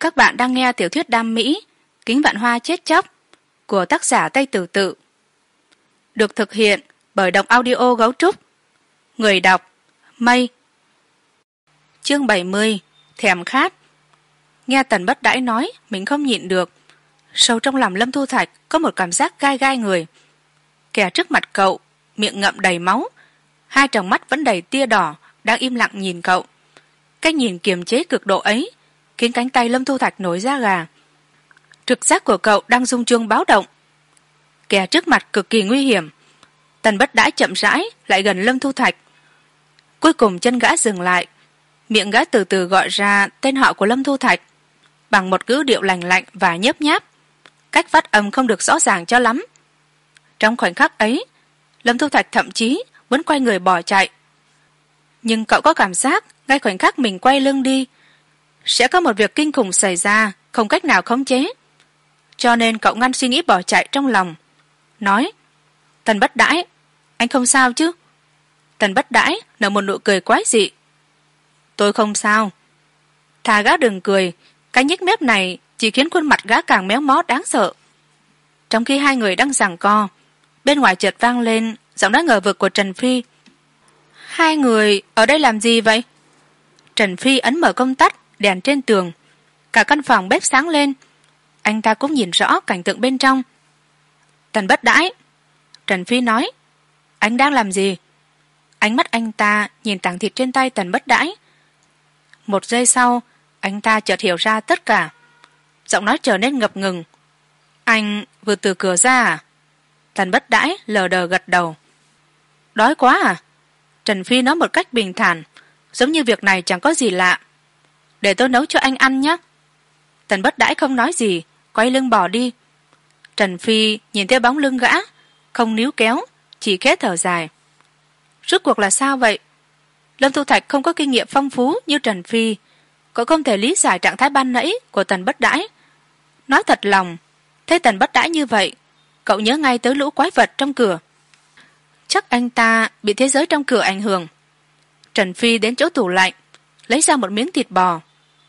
các bạn đang nghe tiểu thuyết đam mỹ, kính vạn hoa chết chóc, của tác giả tây tử tự. Được thực hiện bởi đọc audio gấu trúc. Người đọc, mây. Chương bảy mươi, thèm khát. Nghe tần bất đãi nói, mình không nhịn được. Sâu trong lòng lâm thu thạch có một cảm giác gai gai người. Kẻ trước mặt cậu, miệng ngậm đầy máu, hai tròng mắt vẫn đầy tia đỏ, đang im lặng nhìn cậu. Cái nhìn kiềm chế cực độ ấy khiến cánh tay lâm thu thạch nổi ra gà. Trực giác của cậu đang rung chuông báo động. Kẻ trước mặt cực kỳ nguy hiểm. Tần bất đãi chậm rãi lại gần lâm thu thạch. Cuối cùng chân gã dừng lại. Miệng gã từ từ gọi ra tên họ của lâm thu thạch, bằng một ngữ điệu lành lạnh và nhớp nháp. Cách phát âm không được rõ ràng cho lắm. Trong khoảnh khắc ấy, lâm thu thạch thậm chí muốn quay người bỏ chạy. Nhưng cậu có cảm giác ngay khoảnh khắc mình quay lưng đi sẽ có một việc kinh khủng xảy ra, không cách nào khống chế. Cho nên cậu ngăn suy nghĩ bỏ chạy trong lòng. Nói, tần bất đãi, anh không sao chứ? Tần bất đãi nở một nụ cười quái dị. Tôi không sao. Thà gã đừng cười, cái nhếch mép này chỉ khiến khuôn mặt gã càng méo mó đáng sợ. Trong khi hai người đang giằng co, bên ngoài chợt vang lên giọng nói ngờ vực của trần phi. Hai người ở đây làm gì vậy? Trần phi ấn mở công tắc đèn trên tường. Cả căn phòng bếp sáng lên. Anh ta cũng nhìn rõ cảnh tượng bên trong. Tần bất đãi. Trần phi nói, anh đang làm gì? Ánh mắt anh ta nhìn tảng thịt trên tay tần bất đãi. Một giây sau, anh ta chợt hiểu ra tất cả. Giọng nói trở nên ngập ngừng. Anh vừa từ cửa ra à? Tần bất đãi lờ đờ gật đầu. Đói quá à? Trần phi nói một cách bình thản, giống như việc này chẳng có gì lạ để tôi nấu cho anh ăn nhé. Tần bất đãi không nói gì, quay lưng bỏ đi. Trần phi nhìn theo bóng lưng gã, không níu kéo, chỉ khẽ thở dài. Rốt cuộc là sao vậy? Lâm thu thạch không có kinh nghiệm phong phú như trần phi cậu không thể lý giải trạng thái ban nãy của tần bất đãi. Nói thật lòng, thấy tần bất đãi như vậy, cậu nhớ ngay tới lũ quái vật trong cửa. Chắc anh ta bị thế giới trong cửa ảnh hưởng. Trần phi đến chỗ tủ lạnh, lấy ra một miếng thịt bò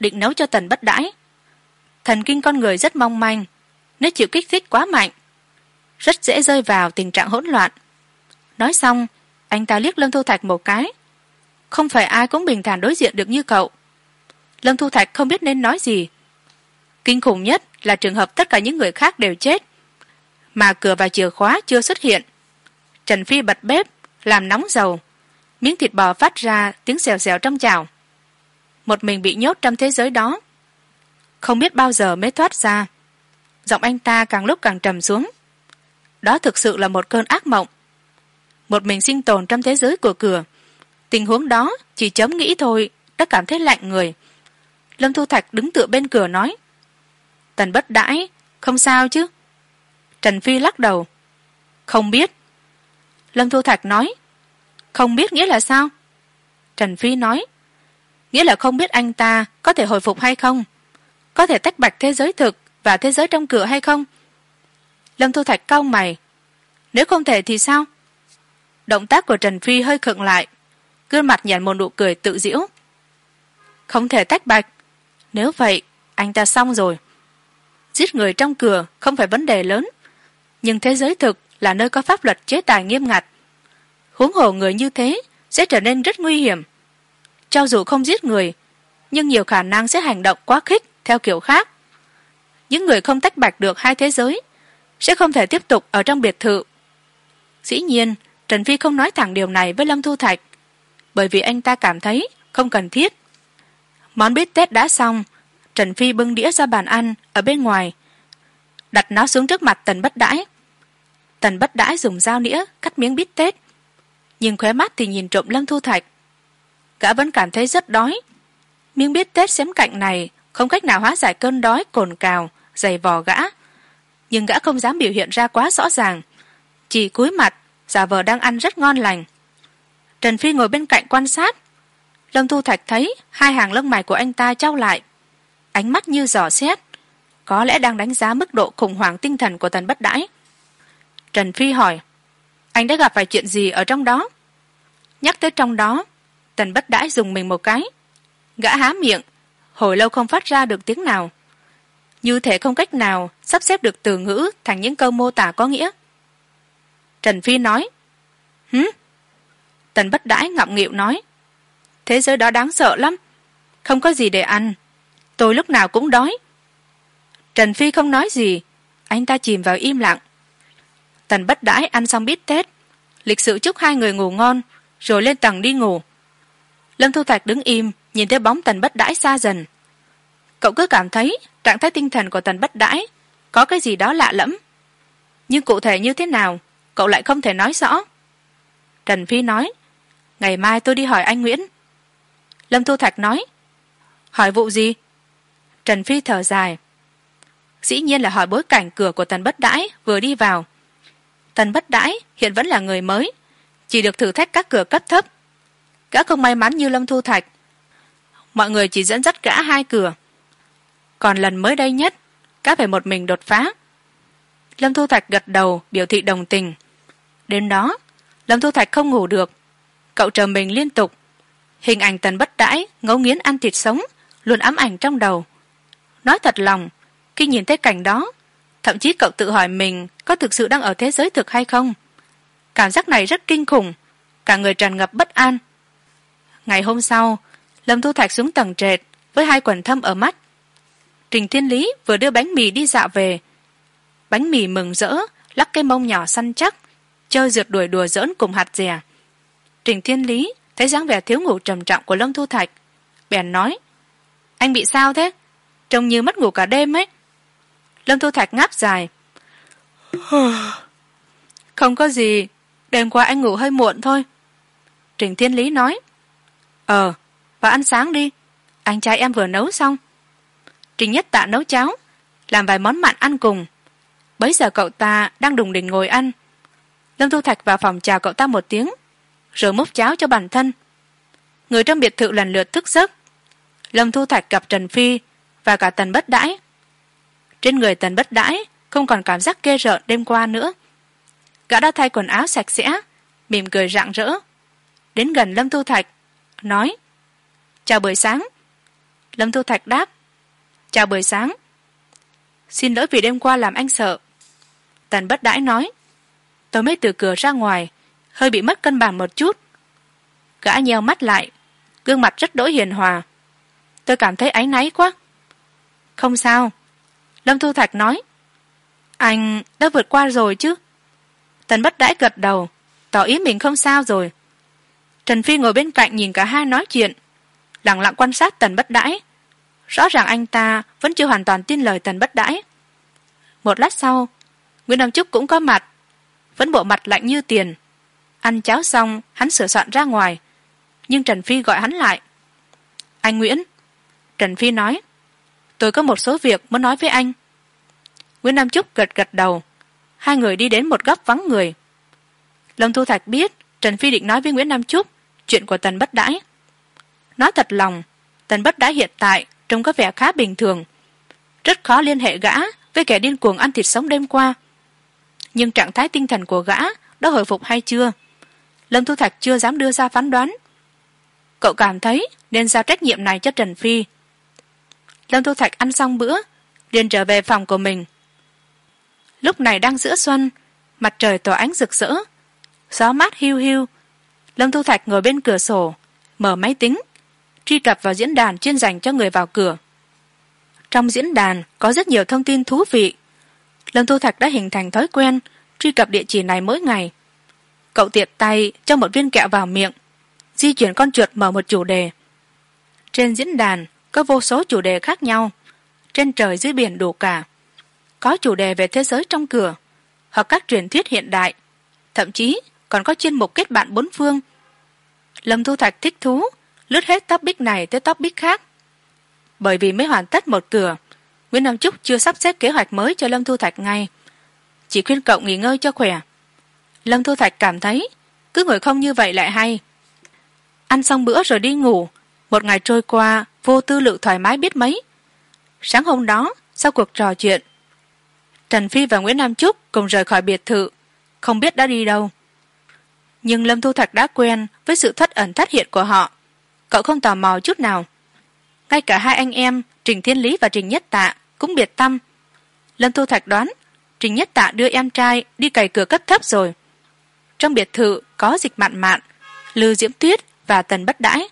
định nấu cho tần bất đãi. Thần kinh con người rất mong manh, nếu chịu kích thích quá mạnh, rất dễ rơi vào tình trạng hỗn loạn. Nói xong, anh ta liếc lâm thu thạch một cái. Không phải ai cũng bình thản đối diện được như cậu. Lâm thu thạch không biết nên nói gì. Kinh khủng nhất là trường hợp tất cả những người khác đều chết, mà cửa và chìa khóa chưa xuất hiện. Trần phi bật bếp, làm nóng dầu. Miếng thịt bò phát ra tiếng xèo xèo trong chảo một mình bị nhốt trong thế giới đó. Không biết bao giờ mới thoát ra. Giọng anh ta càng lúc càng trầm xuống. Đó thực sự là một cơn ác mộng. Một mình sinh tồn trong thế giới của cửa. Tình huống đó chỉ chấm nghĩ thôi, đã cảm thấy lạnh người. Lâm thu thạch đứng tựa bên cửa nói, tần bất đãi, không sao chứ? Trần phi lắc đầu, không biết. Lâm thu thạch nói, không biết nghĩa là sao? Trần phi nói nghĩa là không biết anh ta có thể hồi phục hay không? Có thể tách bạch thế giới thực và thế giới trong cửa hay không? Lâm thu thạch cau mày. Nếu không thể thì sao? Động tác của trần phi hơi khựng lại. Gương mặt nhàn một nụ cười tự diễu không thể tách bạch. Nếu vậy, anh ta xong rồi. Giết người trong cửa không phải vấn đề lớn. Nhưng thế giới thực là nơi có pháp luật chế tài nghiêm ngặt. Huống hồ người như thế sẽ trở nên rất nguy hiểm cho dù không giết người, nhưng nhiều khả năng sẽ hành động quá khích theo kiểu khác. Những người không tách bạch được hai thế giới sẽ không thể tiếp tục ở trong biệt thự. Dĩ nhiên, trần phi không nói thẳng điều này với lâm thu thạch, bởi vì anh ta cảm thấy không cần thiết. Món bít tết đã xong, trần phi bưng đĩa ra bàn ăn ở bên ngoài, đặt nó xuống trước mặt tần bất đãi. Tần bất đãi dùng dao nĩa cắt miếng bít tết, nhưng khóe mắt thì nhìn trộm lâm thu thạch gã vẫn cảm thấy rất đói. Miếng biết tết xém cạnh này không cách nào hóa giải cơn đói, cồn cào, dày vò gã. Nhưng gã không dám biểu hiện ra quá rõ ràng. Chỉ cúi mặt, giả vờ đang ăn rất ngon lành. Trần phi ngồi bên cạnh quan sát. Lâm thu thạch thấy hai hàng lông mày của anh ta trao lại. Ánh mắt như giỏ xét. Có lẽ đang đánh giá mức độ khủng hoảng tinh thần của tần bất đãi. Trần phi hỏi, anh đã gặp phải chuyện gì ở trong đó? Nhắc tới trong đó tần bất đãi dùng mình một cái. Gã há miệng, hồi lâu không phát ra được tiếng nào. Như thể không cách nào sắp xếp được từ ngữ thành những câu mô tả có nghĩa. Trần phi nói hứ tần bất đãi ngọng nghịu nói, thế giới đó đáng sợ lắm, không có gì để ăn, tôi lúc nào cũng đói. Trần phi không nói gì, anh ta chìm vào im lặng. Tần bất đãi ăn xong bít tết, lịch sự chúc hai người ngủ ngon, rồi lên tầng đi ngủ lâm thu thạch đứng im, nhìn thấy bóng tần bất đãi xa dần. Cậu cứ cảm thấy trạng thái tinh thần của tần bất đãi có cái gì đó lạ lẫm. Nhưng cụ thể như thế nào, cậu lại không thể nói rõ. Trần phi nói, ngày mai tôi đi hỏi anh nguyễn. Lâm thu thạch nói, hỏi vụ gì? Trần phi thở dài, dĩ nhiên là hỏi bối cảnh cửa của tần bất đãi vừa đi vào. Tần bất đãi hiện vẫn là người mới, chỉ được thử thách các cửa cấp thấp gã không may mắn như lâm thu thạch. Mọi người chỉ dẫn dắt gã hai cửa. Còn lần mới đây nhất, gã phải một mình đột phá. Lâm thu thạch gật đầu, biểu thị đồng tình. Đêm đó, lâm thu thạch không ngủ được. Cậu chờ mình liên tục. Hình ảnh tần bất đãi, ngấu nghiến ăn thịt sống, luôn ám ảnh trong đầu. Nói thật lòng, khi nhìn thấy cảnh đó, thậm chí cậu tự hỏi mình có thực sự đang ở thế giới thực hay không. Cảm giác này rất kinh khủng, cả người tràn ngập bất an ngày hôm sau, lâm thu thạch xuống tầng trệt với hai quần thâm ở mắt. Trình thiên lý vừa đưa bánh mì đi dạo về. Bánh mì mừng rỡ, lắc cái mông nhỏ săn chắc, chơi rượt đuổi đùa giỡn cùng hạt dẻ. Trình thiên lý thấy dáng vẻ thiếu ngủ trầm trọng của lâm thu thạch, bèn nói, anh bị sao thế? Trông như mất ngủ cả đêm ấy. Lâm thu thạch ngáp dài, không có gì, đêm qua anh ngủ hơi muộn thôi. Trình thiên lý nói ờ và ăn sáng đi. Anh trai em vừa nấu xong. Trình nhất tạ nấu cháo, làm vài món mặn ăn cùng. Bấy giờ cậu ta đang đùng đỉnh ngồi ăn. Lâm thu thạch vào phòng chào cậu ta một tiếng, rồi múc cháo cho bản thân. Người trong biệt thự lần lượt thức giấc. Lâm thu thạch gặp trần phi và cả tần bất đãi. Trên người tần bất đãi không còn cảm giác ghê rợn đêm qua nữa. Gã đã thay quần áo sạch sẽ, mỉm cười rạng rỡ. Đến gần lâm thu thạch nói, chào buổi sáng. Lâm thu thạch đáp, chào buổi sáng. Xin lỗi vì đêm qua làm anh sợ. Tần bất đãi nói, tôi mới từ cửa ra ngoài, hơi bị mất cân bằng một chút. Gã nheo mắt lại, gương mặt rất đỗi hiền hòa. Tôi cảm thấy áy náy quá. Không sao. Lâm thu thạch nói, anh đã vượt qua rồi chứ? Tần bất đãi gật đầu, tỏ ý mình không sao rồi trần phi ngồi bên cạnh nhìn cả hai nói chuyện. Lẳng lặng quan sát tần bất đãi. Rõ ràng anh ta vẫn chưa hoàn toàn tin lời tần bất đãi. Một lát sau, nguyễn nam trúc cũng có mặt, vẫn bộ mặt lạnh như tiền. Ăn cháo xong, hắn sửa soạn ra ngoài, nhưng trần phi gọi hắn lại. Anh nguyễn. Trần phi nói, tôi có một số việc muốn nói với anh. Nguyễn nam trúc gật gật đầu. Hai người đi đến một góc vắng người. Lâm thu thạch biết trần phi định nói với nguyễn nam trúc chuyện của tần bất đãi. Nói thật lòng, tần bất đãi hiện tại trông có vẻ khá bình thường. Rất khó liên hệ gã với kẻ điên cuồng ăn thịt sống đêm qua. Nhưng trạng thái tinh thần của gã đã hồi phục hay chưa? Lâm thu thạch chưa dám đưa ra phán đoán. Cậu cảm thấy nên giao trách nhiệm này cho trần phi. Lâm thu thạch ăn xong bữa, liền trở về phòng của mình. Lúc này đang giữa xuân, mặt trời tỏa ánh rực rỡ, gió mát hiu hiu lâm thu thạch ngồi bên cửa sổ, mở máy tính, truy cập vào diễn đàn chuyên dành cho người vào cửa. Trong diễn đàn có rất nhiều thông tin thú vị. Lâm thu thạch đã hình thành thói quen truy cập địa chỉ này mỗi ngày. Cậu tiện tay cho một viên kẹo vào miệng, di chuyển con chuột mở một chủ đề. Trên diễn đàn có vô số chủ đề khác nhau, trên trời dưới biển đủ cả. Có chủ đề về thế giới trong cửa, hoặc các truyền thuyết hiện đại. Thậm chí còn có chuyên mục kết bạn bốn phương lâm thu thạch thích thú, lướt hết topic này tới topic khác. Bởi vì mới hoàn tất một cửa, nguyễn nam trúc chưa sắp xếp kế hoạch mới cho lâm thu thạch ngay. Chỉ khuyên cậu nghỉ ngơi cho khỏe. Lâm thu thạch cảm thấy, cứ ngồi không như vậy lại hay. Ăn xong bữa rồi đi ngủ, một ngày trôi qua, vô tư lự thoải mái biết mấy. Sáng hôm đó, sau cuộc trò chuyện, trần phi và nguyễn nam trúc cùng rời khỏi biệt thự, không biết đã đi đâu nhưng lâm thu thạch đã quen với sự thoát ẩn thoát hiện của họ. Cậu không tò mò chút nào. Ngay cả hai anh em, trình thiên lý và trình nhất tạ cũng biệt tâm. Lâm thu thạch đoán, trình nhất tạ đưa em trai đi cày cửa cấp thấp rồi. Trong biệt thự có dịch mạn mạn lư diễm tuyết và tần bất đãi.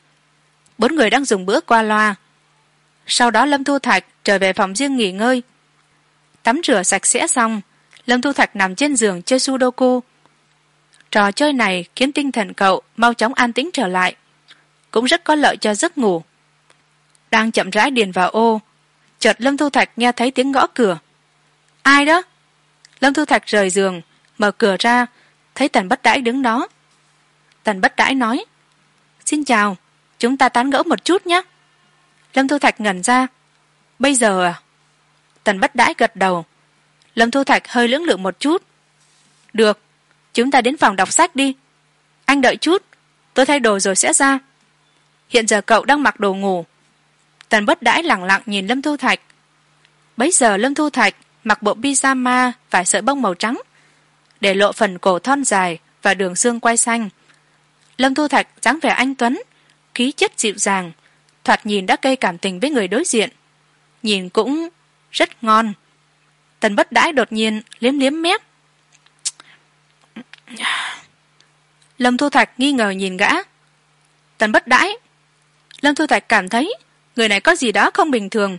Bốn người đang dùng bữa qua loa. Sau đó lâm thu thạch trở về phòng riêng nghỉ ngơi. Tắm rửa sạch sẽ xong, lâm thu thạch nằm trên giường chơi sudoku trò chơi này khiến tinh thần cậu mau chóng an tĩnh trở lại. Cũng rất có lợi cho giấc ngủ. Đang chậm rãi điền vào ô, chợt lâm thu thạch nghe thấy tiếng gõ cửa. Ai đó? Lâm thu thạch rời giường, mở cửa ra, thấy tần bất đãi đứng đó. Tần bất đãi nói, xin chào, chúng ta tán gẫu một chút nhé. Lâm thu thạch ngẩn ra. Bây giờ à? Tần bất đãi gật đầu. Lâm thu thạch hơi lưỡng lự một chút. Được chúng ta đến phòng đọc sách đi. Anh đợi chút, tôi thay đồ rồi sẽ ra. Hiện giờ cậu đang mặc đồ ngủ. Tần bất đãi lẳng lặng nhìn lâm thu thạch. Bấy giờ lâm thu thạch mặc bộ pyjama vải sợi bông màu trắng, để lộ phần cổ thon dài và đường xương quay xanh. Lâm thu thạch dáng vẻ anh tuấn, khí chất dịu dàng, thoạt nhìn đã gây cảm tình với người đối diện. Nhìn cũng rất ngon. Tần bất đãi đột nhiên liếm liếm mép lâm thu thạch nghi ngờ nhìn gã. Tần bất đãi. Lâm thu thạch cảm thấy người này có gì đó không bình thường.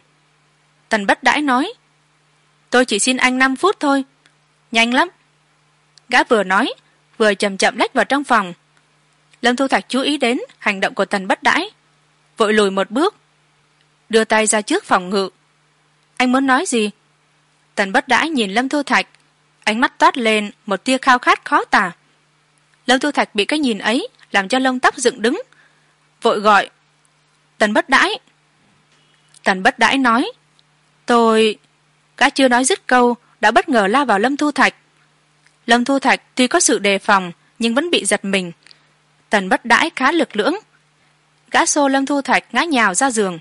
Tần bất đãi nói. Tôi chỉ xin anh năm phút thôi. Nhanh lắm. Gã vừa nói, vừa chậm chậm lách vào trong phòng. Lâm thu thạch chú ý đến hành động của tần bất đãi. Vội lùi một bước. Đưa tay ra trước phòng ngự. Anh muốn nói gì? Tần bất đãi nhìn lâm thu thạch ánh mắt toát lên, một tia khao khát khó tả. Lâm thu thạch bị cái nhìn ấy làm cho lông tóc dựng đứng, vội gọi, tần bất đãi. Tần bất đãi nói, tôi, gã chưa nói dứt câu, đã bất ngờ lao vào lâm thu thạch. Lâm thu thạch tuy có sự đề phòng, nhưng vẫn bị giật mình. Tần bất đãi khá lực lưỡng. Gã xô lâm thu thạch ngã nhào ra giường.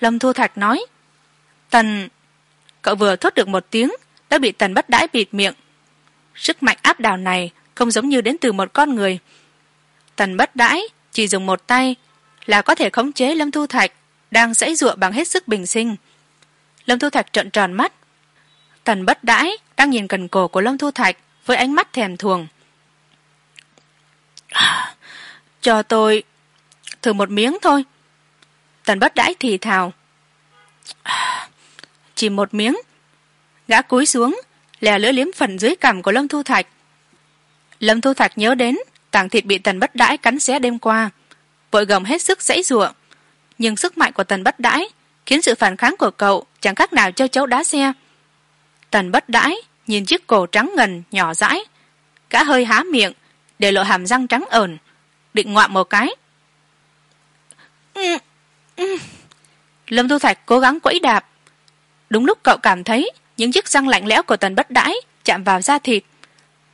Lâm thu thạch nói, tần, cậu vừa thốt được một tiếng đã bị tần bất đãi bịt miệng. Sức mạnh áp đảo này không giống như đến từ một con người. Tần bất đãi chỉ dùng một tay là có thể khống chế lâm thu thạch đang dãy giụa bằng hết sức bình sinh. Lâm thu thạch trợn tròn mắt. Tần bất đãi đang nhìn cần cổ của lâm thu thạch với ánh mắt thèm thuồng. Cho tôi thử một miếng thôi. Tần bất đãi thì thào. Chỉ một miếng gã cúi xuống, lè lưỡi liếm phần dưới cằm của lâm thu thạch. Lâm thu thạch nhớ đến, tảng thịt bị tần bất đãi cắn xé đêm qua. Vội gồng hết sức dãy giụa. Nhưng sức mạnh của tần bất đãi khiến sự phản kháng của cậu chẳng khác nào cho chấu đá xe. Tần bất đãi nhìn chiếc cổ trắng ngần nhỏ dãi gã hơi há miệng, để lộ hàm răng trắng ẩn định ngoạm một cái. Lâm thu thạch cố gắng quẫy đạp. Đúng lúc cậu cảm thấy những chiếc răng lạnh lẽo của tần bất đãi chạm vào da thịt.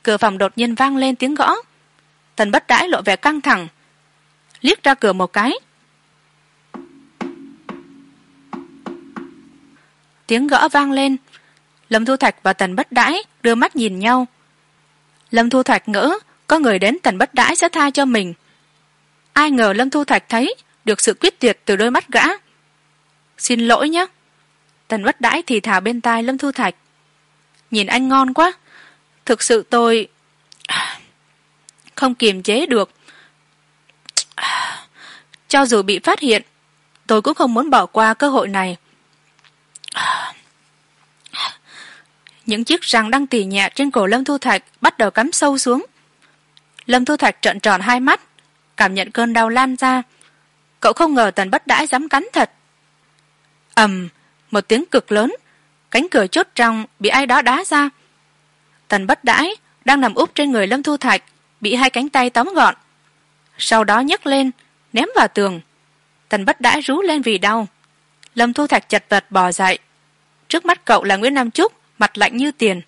Cửa phòng đột nhiên vang lên tiếng gõ. Tần bất đãi lộ vẻ căng thẳng, liếc ra cửa một cái. Tiếng gõ vang lên. Lâm thu thạch và tần bất đãi đưa mắt nhìn nhau. Lâm thu thạch ngỡ, có người đến tần bất đãi sẽ tha cho mình. Ai ngờ lâm thu thạch thấy được sự quyết tuyệt từ đôi mắt gã. Xin lỗi nhé tần bất đãi thì thào bên tai lâm thu thạch. Nhìn anh ngon quá. Thực sự tôi không kiềm chế được. Cho dù bị phát hiện, tôi cũng không muốn bỏ qua cơ hội này. Những chiếc răng đang tỉ nhẹ trên cổ lâm thu thạch bắt đầu cắm sâu xuống. Lâm thu thạch trợn tròn hai mắt, cảm nhận cơn đau lan ra. Cậu không ngờ tần bất đãi dám cắn thật. Ầm một tiếng cực lớn, cánh cửa chốt trong bị ai đó đá ra. Tần bất đãi đang nằm úp trên người lâm thu thạch, bị hai cánh tay tóm gọn. Sau đó nhấc lên, ném vào tường. Tần bất đãi rú lên vì đau. Lâm thu thạch chật vật bò dậy. Trước mắt cậu là nguyễn nam trúc mặt lạnh như tiền.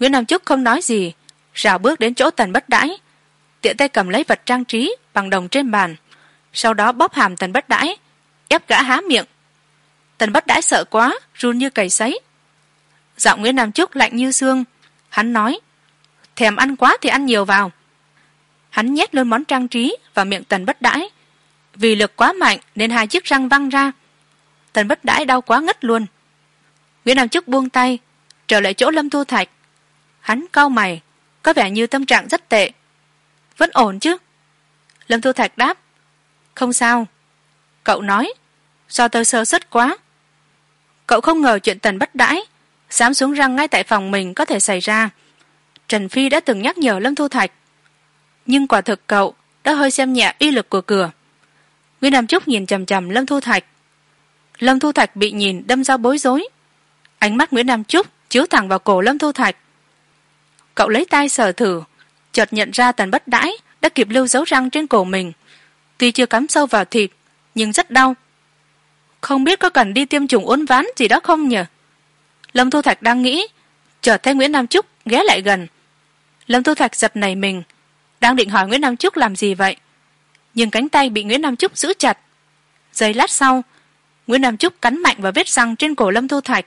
Nguyễn nam trúc không nói gì, rào bước đến chỗ tần bất đãi, tiện tay cầm lấy vật trang trí bằng đồng trên bàn, sau đó bóp hàm tần bất đãi, ép gã há miệng tần bất đãi sợ quá, run như cầy sấy. Giọng nguyễn nam trúc lạnh như xương. Hắn nói, thèm ăn quá thì ăn nhiều vào. Hắn nhét luôn món trang trí vào miệng tần bất đãi. Vì lực quá mạnh nên hai chiếc răng văng ra. Tần bất đãi đau quá ngất luôn. Nguyễn nam trúc buông tay, trở lại chỗ lâm thu thạch. Hắn cau mày, có vẻ như tâm trạng rất tệ. Vẫn ổn chứ? Lâm thu thạch đáp, không sao. Cậu nói, do tôi sơ xuất quá cậu không ngờ chuyện tần bất đãi dám xuống răng ngay tại phòng mình có thể xảy ra. Trần phi đã từng nhắc nhở lâm thu thạch, nhưng quả thực cậu đã hơi xem nhẹ uy lực của cửa. Nguyễn nam trúc nhìn chằm chằm lâm thu thạch. Lâm thu thạch bị nhìn đâm ra bối rối. Ánh mắt nguyễn nam trúc chiếu thẳng vào cổ lâm thu thạch. Cậu lấy tay sờ thử, chợt nhận ra tần bất đãi đã kịp lưu dấu răng trên cổ mình. Tuy chưa cắm sâu vào thịt, nhưng rất đau không biết có cần đi tiêm chủng uốn ván gì đó không nhờ? Lâm thu thạch đang nghĩ, chợt thấy nguyễn nam trúc ghé lại gần. Lâm thu thạch giật nảy mình, đang định hỏi nguyễn nam trúc làm gì vậy? Nhưng cánh tay bị nguyễn nam trúc giữ chặt. Giây lát sau, nguyễn nam trúc cắn mạnh vào vết răng trên cổ lâm thu thạch.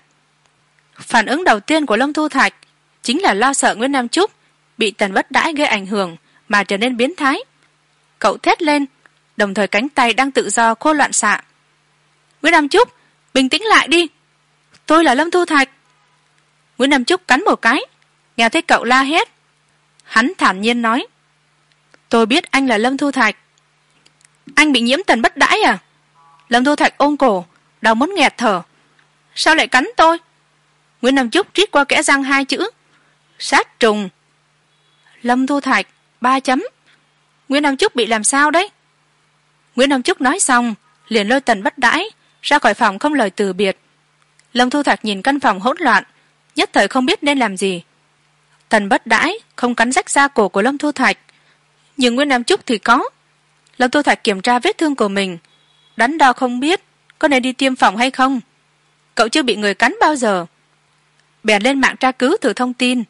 Phản ứng đầu tiên của lâm thu thạch chính là lo sợ nguyễn nam trúc bị tần bất đãi gây ảnh hưởng mà trở nên biến thái. Cậu thét lên, đồng thời cánh tay đang tự do khô loạn xạ nguyễn nam trúc bình tĩnh lại đi. Tôi là lâm thu thạch. Nguyễn nam trúc cắn một cái, nghe thấy cậu la hét. Hắn thản nhiên nói, tôi biết anh là lâm thu thạch. Anh bị nhiễm tần bất đãi à? Lâm thu thạch ôm cổ, đau muốn nghẹt thở. Sao lại cắn tôi? Nguyễn nam trúc trít qua kẽ răng hai chữ, sát trùng. Lâm thu thạch, ba chấm. Nguyễn nam trúc bị làm sao đấy? Nguyễn nam trúc nói xong, liền lôi tần bất đãi ra khỏi phòng không lời từ biệt. Lâm thu thạch nhìn căn phòng hỗn loạn, nhất thời không biết nên làm gì. Tần bất đãi, không cắn rách da cổ của lâm thu thạch. Nhưng nguyễn nam trúc thì có. Lâm thu thạch kiểm tra vết thương của mình, đắn đo không biết có nên đi tiêm phòng hay không. Cậu chưa bị người cắn bao giờ. Bèn lên mạng tra cứu thử thông tin.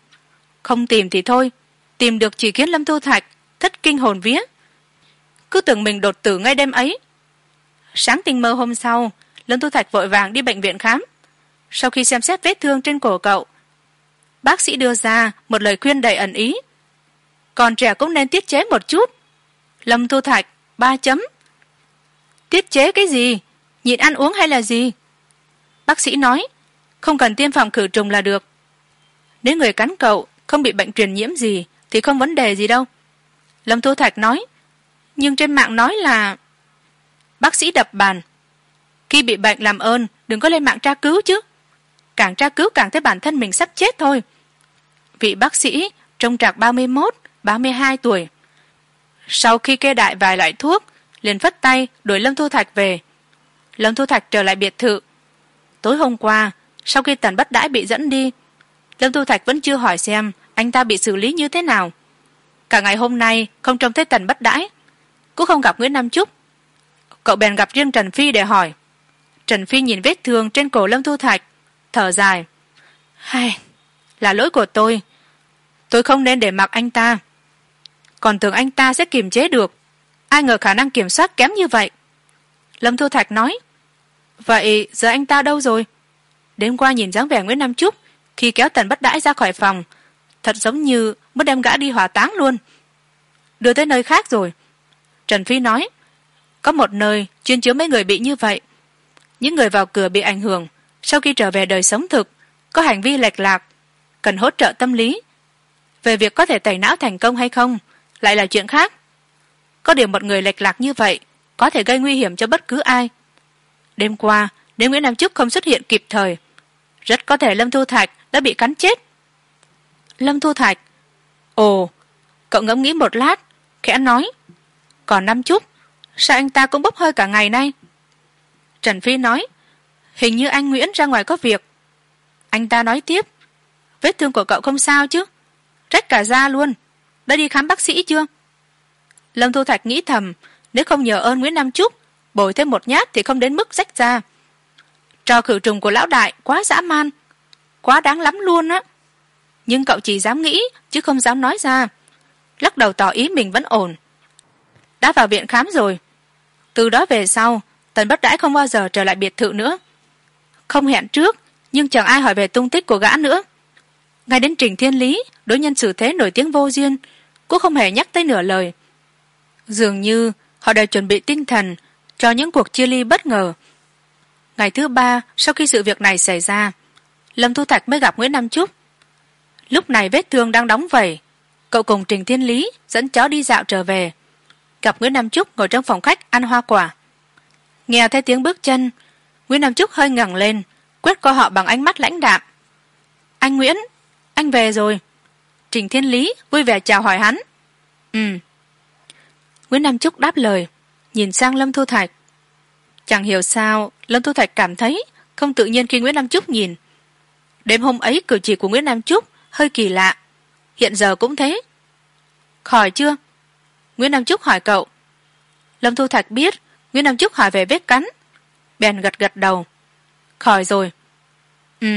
Không tìm thì thôi, tìm được chỉ khiến lâm thu thạch thất kinh hồn vía. Cứ tưởng mình đột tử ngay đêm ấy sáng tinh mơ hôm sau lâm thu thạch vội vàng đi bệnh viện khám. Sau khi xem xét vết thương trên cổ cậu, bác sĩ đưa ra một lời khuyên đầy ẩn ý. Còn trẻ cũng nên tiết chế một chút. Lâm thu thạch, ba chấm. Tiết chế cái gì? Nhịn ăn uống hay là gì? Bác sĩ nói, không cần tiêm phòng khử trùng là được. Nếu người cắn cậu không bị bệnh truyền nhiễm gì, thì không vấn đề gì đâu. Lâm thu thạch nói, nhưng trên mạng nói là bác sĩ đập bàn. Khi bị bệnh làm ơn, đừng có lên mạng tra cứu chứ. Càng tra cứu càng thấy bản thân mình sắp chết thôi. Vị bác sĩ trông trạc ba mươi mốt, ba mươi hai tuổi. Sau khi kê đại vài loại thuốc, liền phất tay đuổi lâm thu thạch về. Lâm thu thạch trở lại biệt thự. Tối hôm qua, sau khi tần bất đãi bị dẫn đi, lâm thu thạch vẫn chưa hỏi xem anh ta bị xử lý như thế nào. Cả ngày hôm nay không trông thấy tần bất đãi. Cũng không gặp nguyễn nam trúc cậu bèn gặp riêng trần phi để hỏi. Trần phi nhìn vết thương trên cổ lâm thu thạch, thở dài. Hay, là lỗi của tôi. Tôi không nên để mặc anh ta. Còn tưởng anh ta sẽ kiềm chế được. Ai ngờ khả năng kiểm soát kém như vậy. Lâm thu thạch nói. Vậy giờ anh ta đâu rồi? Đêm qua nhìn dáng vẻ nguyễn nam trúc, khi kéo tần bất đãi ra khỏi phòng, thật giống như muốn đem gã đi hỏa táng luôn. Đưa tới nơi khác rồi. Trần phi nói có một nơi chuyên chứa mấy người bị như vậy. Những người vào cửa bị ảnh hưởng. Sau khi trở về đời sống thực, có hành vi lệch lạc, cần hỗ trợ tâm lý. Về việc có thể tẩy não thành công hay không, lại là chuyện khác. Có điều một người lệch lạc như vậy, có thể gây nguy hiểm cho bất cứ ai. Đêm qua nếu nguyễn nam trúc không xuất hiện kịp thời. Rất có thể lâm thu thạch đã bị cắn chết. Lâm thu thạch, ồ, cậu ngẫm nghĩ một lát, khẽ nói, còn năm chút sao anh ta cũng bốc hơi cả ngày nay? Trần phi nói, hình như anh nguyễn ra ngoài có việc. Anh ta nói tiếp, vết thương của cậu không sao chứ? Rách cả da luôn. Đã đi khám bác sĩ chưa? Lâm thu thạch nghĩ thầm, nếu không nhờ ơn nguyễn nam trúc, bồi thêm một nhát thì không đến mức rách da. Trò khử trùng của lão đại quá dã man, quá đáng lắm luôn á. Nhưng cậu chỉ dám nghĩ, chứ không dám nói ra. Lắc đầu tỏ ý mình vẫn ổn đã vào viện khám rồi. Từ đó về sau, tần bất đãi không bao giờ trở lại biệt thự nữa. Không hẹn trước, nhưng chẳng ai hỏi về tung tích của gã nữa. Ngay đến trình thiên lý, đối nhân xử thế nổi tiếng vô duyên, cũng không hề nhắc tới nửa lời. Dường như họ đều chuẩn bị tinh thần cho những cuộc chia ly bất ngờ. Ngày thứ ba, sau khi sự việc này xảy ra, lâm thu thạch mới gặp nguyễn nam trúc. Lúc này vết thương đang đóng vẩy, cậu cùng trình thiên lý dẫn chó đi dạo trở về gặp nguyễn nam trúc ngồi trong phòng khách ăn hoa quả. Nghe thấy tiếng bước chân, nguyễn nam trúc hơi ngẩng lên, quét qua họ bằng ánh mắt lãnh đạm. Anh nguyễn, anh về rồi. Trình thiên lý vui vẻ chào hỏi hắn. Ừ. Nguyễn nam trúc đáp lời, nhìn sang lâm thu thạch. Chẳng hiểu sao, lâm thu thạch cảm thấy không tự nhiên khi nguyễn nam trúc nhìn. Đêm hôm ấy cử chỉ của nguyễn nam trúc hơi kỳ lạ, hiện giờ cũng thế. Khỏi chưa? Nguyễn nam trúc hỏi cậu. Lâm thu thạch biết, nguyễn nam trúc hỏi về vết cắn. Bèn gật gật đầu. Khỏi rồi. Ừ.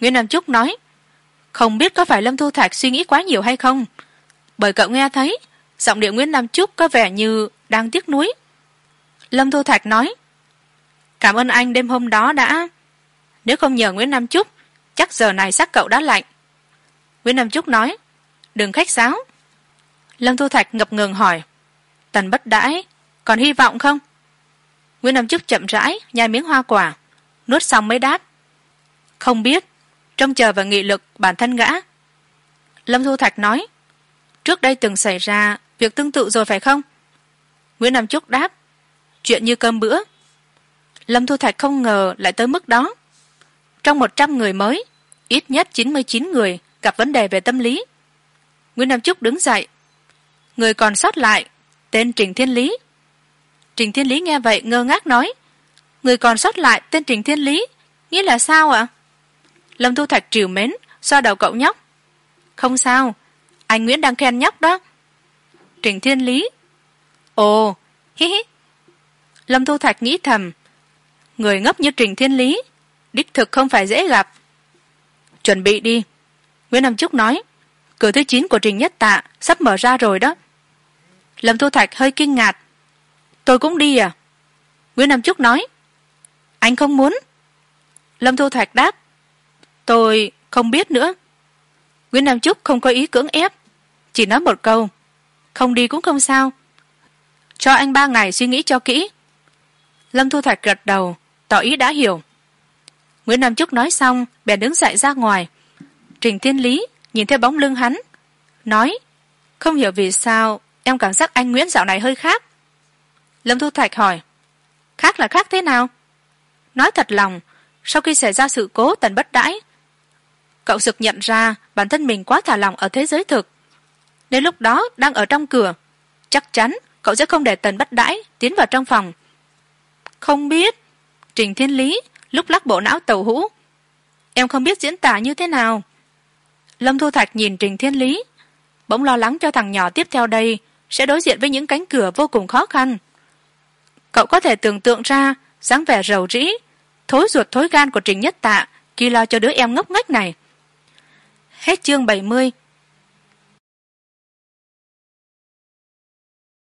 Nguyễn nam trúc nói, không biết có phải lâm thu thạch suy nghĩ quá nhiều hay không. Bởi cậu nghe thấy, giọng điệu nguyễn nam trúc có vẻ như đang tiếc nuối. Lâm thu thạch nói, cảm ơn anh đêm hôm đó đã. Nếu không nhờ nguyễn nam trúc chắc giờ này xác cậu đã lạnh. Nguyễn nam trúc nói, đừng khách sáo lâm thu thạch ngập ngừng hỏi, tần bất đãi, còn hy vọng không? Nguyễn nam trúc chậm rãi nhai miếng hoa quả, nuốt xong mới đáp, không biết, trông chờ vào nghị lực bản thân gã. Lâm thu thạch nói, trước đây từng xảy ra việc tương tự rồi phải không? Nguyễn nam trúc đáp, chuyện như cơm bữa. Lâm thu thạch không ngờ lại tới mức đó. Trong một trăm người mới, ít nhất chín mươi chín người gặp vấn đề về tâm lý. Nguyễn nam trúc đứng dậy người còn sót lại, tên trình thiên lý. Trình thiên lý nghe vậy ngơ ngác nói, người còn sót lại tên trình thiên lý, nghĩa là sao ạ? Lâm thu thạch trìu mến, xoa đầu cậu nhóc. Không sao, anh nguyễn đang khen nhóc đó. Trình thiên lý, ồ, hí hí. Lâm thu thạch nghĩ thầm, người ngốc như trình thiên lý, đích thực không phải dễ gặp. Chuẩn bị đi. Nguyễn nam trúc nói, cửa thứ chín của trình nhất tạ sắp mở ra rồi đó lâm thu thạch hơi kinh ngạc. Tôi cũng đi à? Nguyễn nam trúc nói. Anh không muốn. Lâm thu thạch đáp. Tôi không biết nữa. Nguyễn nam trúc không có ý cưỡng ép. Chỉ nói một câu. Không đi cũng không sao. Cho anh ba ngày suy nghĩ cho kỹ. Lâm thu thạch gật đầu, tỏ ý đã hiểu. Nguyễn nam trúc nói xong, bèn đứng dậy ra ngoài. Trình thiên lý nhìn theo bóng lưng hắn, nói, không hiểu vì sao em cảm giác anh nguyễn dạo này hơi khác. Lâm thu thạch hỏi, khác là khác thế nào? Nói thật lòng, sau khi xảy ra sự cố tần bất đãi, cậu sực nhận ra bản thân mình quá thả lòng ở thế giới thực. Nếu lúc đó đang ở trong cửa, chắc chắn cậu sẽ không để tần bất đãi tiến vào trong phòng. Không biết, trình thiên lý lúc lắc bộ não tàu hũ, em không biết diễn tả như thế nào. Lâm thu thạch nhìn trình thiên lý, bỗng lo lắng cho thằng nhỏ tiếp theo đây sẽ đối diện với những cánh cửa vô cùng khó khăn. Cậu có thể tưởng tượng ra dáng vẻ rầu rĩ, thối ruột thối gan của trình nhất tạ khi lo cho đứa em ngốc nghếch này. Hết chương bảy mươi